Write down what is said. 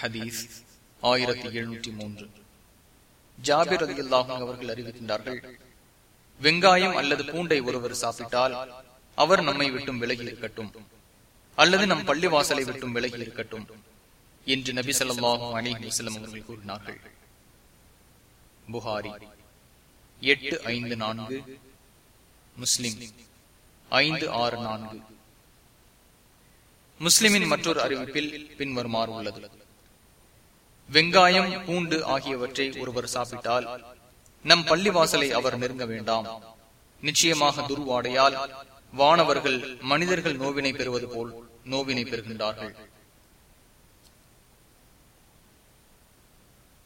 ஹதீஸ் ஆயிரத்தி எழுநூற்றி மூன்று. ஜாபிர் அலி அல்லாஹும் அவர்கள் அறிவிக்கின்றார்கள் வெங்காயம் அல்லது பூண்டை ஒருவர் சாப்பிட்டால் அவர் நம்மை விட்டும் விலகி இருக்கட்டும் அல்லது நம் பள்ளிவாசலை விட்டும் விலகி இருக்கட்டும் என்று நபி சொல்லாஹும் அலி வசலம் அவர்கள் கூறினார்கள். புகாரி எட்டு ஐந்து நான்கு. முஸ்லிம் ஐந்து ஆறு நான்கு. முஸ்லிமின் மற்றொரு அறிவிப்பில் பின்வருமாறு உள்ளது. வெங்காயம் பூண்டு ஆகியவற்றை ஒருவர் சாப்பிட்டால் நம் பள்ளிவாசலை அவர் நெருங்க வேண்டாம். நிச்சயமாக துர்வாடையால் வானவர்கள் மனிதர்கள் நோவினை பெறுவது போல் நோவினை பெறுகின்றார்கள்.